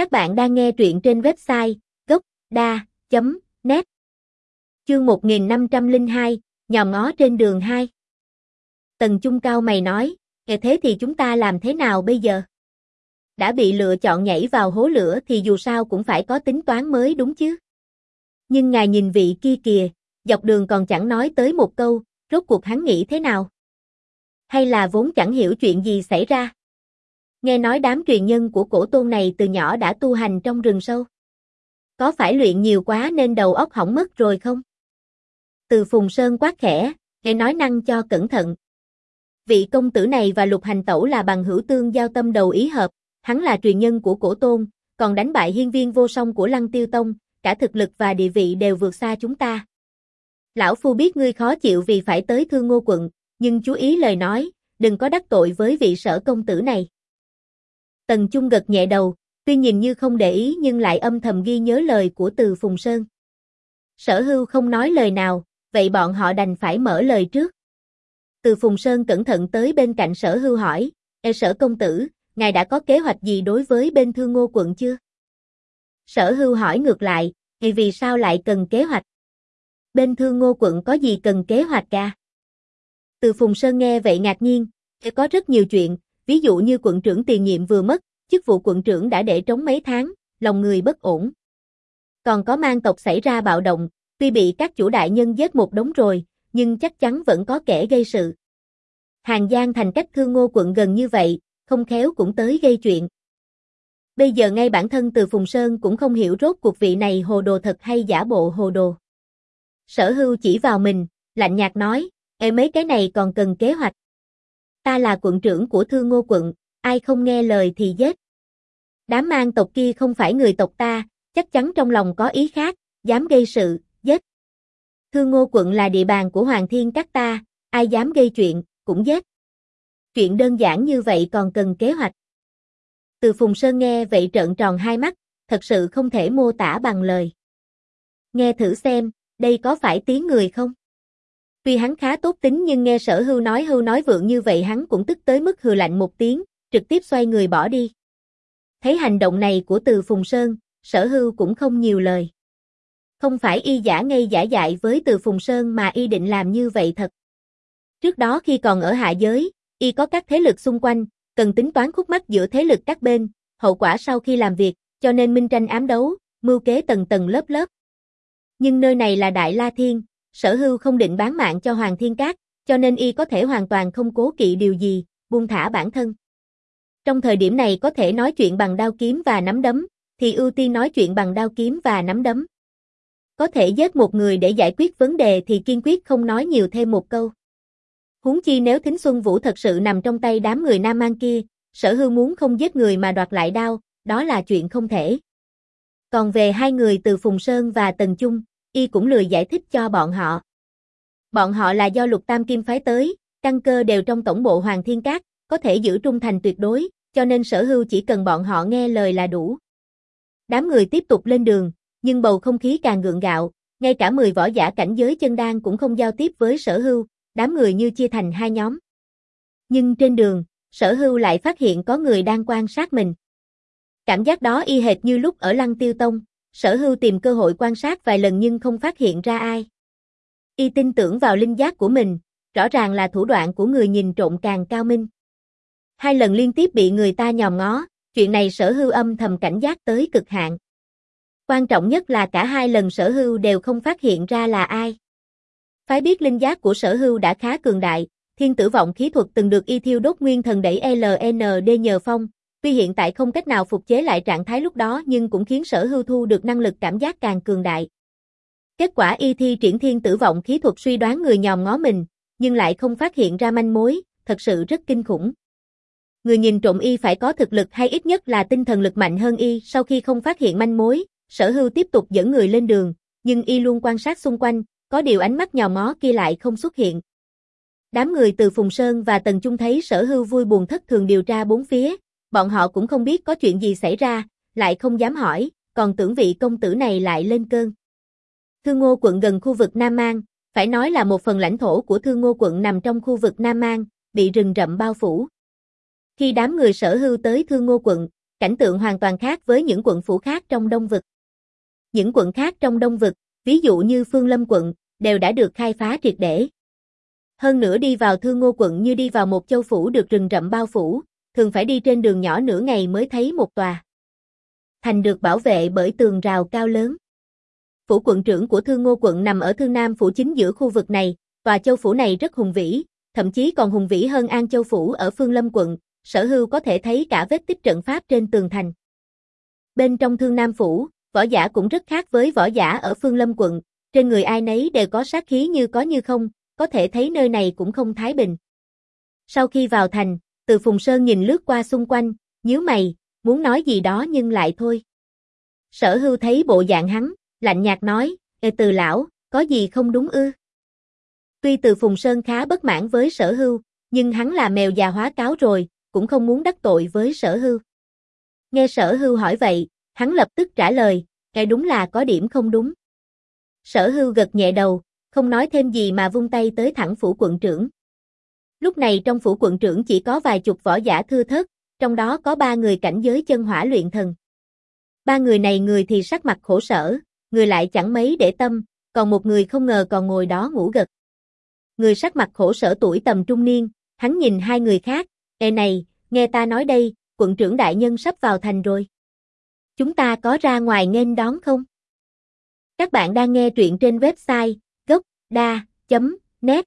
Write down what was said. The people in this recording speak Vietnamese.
Các bạn đang nghe truyện trên website gốc.da.net Chương 1502, nhòm ngó trên đường 2 Tần Trung Cao mày nói, nghe thế thì chúng ta làm thế nào bây giờ? Đã bị lựa chọn nhảy vào hố lửa thì dù sao cũng phải có tính toán mới đúng chứ. Nhưng ngài nhìn vị kia kìa, dọc đường còn chẳng nói tới một câu, rốt cuộc hắn nghĩ thế nào? Hay là vốn chẳng hiểu chuyện gì xảy ra? Nghe nói đám truyền nhân của cổ tôn này từ nhỏ đã tu hành trong rừng sâu. Có phải luyện nhiều quá nên đầu óc hỏng mất rồi không? Từ Phùng Sơn quát khẽ, nghe nói năng cho cẩn thận. Vị công tử này và lục hành tẩu là bằng hữu tương giao tâm đầu ý hợp, hắn là truyền nhân của cổ tôn, còn đánh bại hiên viên vô song của lăng tiêu tông, cả thực lực và địa vị đều vượt xa chúng ta. Lão Phu biết ngươi khó chịu vì phải tới thương ngô quận, nhưng chú ý lời nói, đừng có đắc tội với vị sở công tử này. Tần Trung gật nhẹ đầu, tuy nhìn như không để ý nhưng lại âm thầm ghi nhớ lời của từ Phùng Sơn. Sở hưu không nói lời nào, vậy bọn họ đành phải mở lời trước. Từ Phùng Sơn cẩn thận tới bên cạnh sở hưu hỏi, e sở công tử, ngài đã có kế hoạch gì đối với bên thương ngô quận chưa? Sở hưu hỏi ngược lại, thì vì sao lại cần kế hoạch? Bên thương ngô quận có gì cần kế hoạch cả? Từ Phùng Sơn nghe vậy ngạc nhiên, có rất nhiều chuyện, ví dụ như quận trưởng tiền nhiệm vừa mất, chức vụ quận trưởng đã để trống mấy tháng, lòng người bất ổn. Còn có mang tộc xảy ra bạo động, tuy bị các chủ đại nhân giết một đống rồi, nhưng chắc chắn vẫn có kẻ gây sự. Hàng Giang thành cách thương ngô quận gần như vậy, không khéo cũng tới gây chuyện. Bây giờ ngay bản thân từ Phùng Sơn cũng không hiểu rốt cuộc vị này hồ đồ thật hay giả bộ hồ đồ. Sở hưu chỉ vào mình, lạnh nhạt nói, Ê mấy cái này còn cần kế hoạch. Ta là quận trưởng của thư Ngô quận, ai không nghe lời thì giết. Đám mang tộc kia không phải người tộc ta, chắc chắn trong lòng có ý khác, dám gây sự, giết. Thư Ngô quận là địa bàn của Hoàng Thiên các ta, ai dám gây chuyện, cũng giết. Chuyện đơn giản như vậy còn cần kế hoạch. Từ Phùng Sơn nghe vậy trợn tròn hai mắt, thật sự không thể mô tả bằng lời. Nghe thử xem, đây có phải tiếng người không? Tuy hắn khá tốt tính nhưng nghe sở hưu nói hưu nói vượng như vậy hắn cũng tức tới mức hừ lạnh một tiếng, trực tiếp xoay người bỏ đi. Thấy hành động này của từ Phùng Sơn, sở hưu cũng không nhiều lời. Không phải y giả ngây giả dại với từ Phùng Sơn mà y định làm như vậy thật. Trước đó khi còn ở hạ giới, y có các thế lực xung quanh, cần tính toán khúc mắc giữa thế lực các bên, hậu quả sau khi làm việc, cho nên minh tranh ám đấu, mưu kế tầng tầng lớp lớp. Nhưng nơi này là Đại La Thiên, sở hưu không định bán mạng cho Hoàng Thiên Cát, cho nên y có thể hoàn toàn không cố kỵ điều gì, buông thả bản thân. Trong thời điểm này có thể nói chuyện bằng đao kiếm và nắm đấm, thì ưu tiên nói chuyện bằng đao kiếm và nắm đấm. Có thể giết một người để giải quyết vấn đề thì kiên quyết không nói nhiều thêm một câu. Huống chi nếu Thính Xuân Vũ thật sự nằm trong tay đám người Nam An kia, sở hưu muốn không giết người mà đoạt lại đao, đó là chuyện không thể. Còn về hai người từ Phùng Sơn và Tần Chung, y cũng lười giải thích cho bọn họ. Bọn họ là do lục tam kim phái tới, căn cơ đều trong tổng bộ Hoàng Thiên Cát, có thể giữ trung thành tuyệt đối, cho nên sở hưu chỉ cần bọn họ nghe lời là đủ. Đám người tiếp tục lên đường, nhưng bầu không khí càng gượng gạo, ngay cả 10 võ giả cảnh giới chân đan cũng không giao tiếp với sở hưu, đám người như chia thành hai nhóm. Nhưng trên đường, sở hưu lại phát hiện có người đang quan sát mình. Cảm giác đó y hệt như lúc ở Lăng Tiêu Tông, sở hưu tìm cơ hội quan sát vài lần nhưng không phát hiện ra ai. Y tin tưởng vào linh giác của mình, rõ ràng là thủ đoạn của người nhìn trộm càng cao minh. Hai lần liên tiếp bị người ta nhòm ngó, chuyện này sở hưu âm thầm cảnh giác tới cực hạn. Quan trọng nhất là cả hai lần sở hưu đều không phát hiện ra là ai. Phái biết linh giác của sở hưu đã khá cường đại, thiên tử vọng khí thuật từng được y thiêu đốt nguyên thần đẩy LND nhờ phong, tuy hiện tại không cách nào phục chế lại trạng thái lúc đó nhưng cũng khiến sở hưu thu được năng lực cảm giác càng cường đại. Kết quả y thi triển thiên tử vọng khí thuật suy đoán người nhòm ngó mình, nhưng lại không phát hiện ra manh mối, thật sự rất kinh khủng. Người nhìn trộm y phải có thực lực hay ít nhất là tinh thần lực mạnh hơn y sau khi không phát hiện manh mối, sở hưu tiếp tục dẫn người lên đường, nhưng y luôn quan sát xung quanh, có điều ánh mắt nhòm ngó kia lại không xuất hiện. Đám người từ Phùng Sơn và Tần Trung thấy sở hưu vui buồn thất thường điều tra bốn phía, bọn họ cũng không biết có chuyện gì xảy ra, lại không dám hỏi, còn tưởng vị công tử này lại lên cơn. Thương Ngô quận gần khu vực Nam Mang, phải nói là một phần lãnh thổ của Thương Ngô quận nằm trong khu vực Nam Mang, bị rừng rậm bao phủ. Khi đám người sở hưu tới Thương Ngô quận, cảnh tượng hoàn toàn khác với những quận phủ khác trong Đông Vực. Những quận khác trong Đông Vực, ví dụ như Phương Lâm quận, đều đã được khai phá triệt để. Hơn nữa đi vào Thương Ngô quận như đi vào một châu phủ được rừng rậm bao phủ, thường phải đi trên đường nhỏ nửa ngày mới thấy một tòa. Thành được bảo vệ bởi tường rào cao lớn. Phủ quận trưởng của Thương Ngô quận nằm ở Thương Nam phủ chính giữa khu vực này, tòa châu phủ này rất hùng vĩ, thậm chí còn hùng vĩ hơn An Châu phủ ở Phương Lâm quận, Sở Hưu có thể thấy cả vết tích trận pháp trên tường thành. Bên trong Thương Nam phủ, võ giả cũng rất khác với võ giả ở Phương Lâm quận, trên người ai nấy đều có sát khí như có như không, có thể thấy nơi này cũng không thái bình. Sau khi vào thành, từ Phùng Sơn nhìn lướt qua xung quanh, nhíu mày, muốn nói gì đó nhưng lại thôi. Sở hưu thấy bộ dạng hắn, lạnh nhạt nói, Ê từ lão, có gì không đúng ư? Tuy từ Phùng Sơn khá bất mãn với sở hưu, nhưng hắn là mèo già hóa cáo rồi, cũng không muốn đắc tội với sở hưu. Nghe sở hưu hỏi vậy, hắn lập tức trả lời, cái đúng là có điểm không đúng. Sở hưu gật nhẹ đầu, không nói thêm gì mà vung tay tới thẳng phủ quận trưởng. Lúc này trong phủ quận trưởng chỉ có vài chục võ giả thưa thớt, trong đó có ba người cảnh giới chân hỏa luyện thần. Ba người này người thì sắc mặt khổ sở, người lại chẳng mấy để tâm, còn một người không ngờ còn ngồi đó ngủ gật. Người sắc mặt khổ sở tuổi tầm trung niên, hắn nhìn hai người khác, Ê này, nghe ta nói đây, quận trưởng đại nhân sắp vào thành rồi. Chúng ta có ra ngoài nghênh đón không? Các bạn đang nghe truyện trên website gocda.net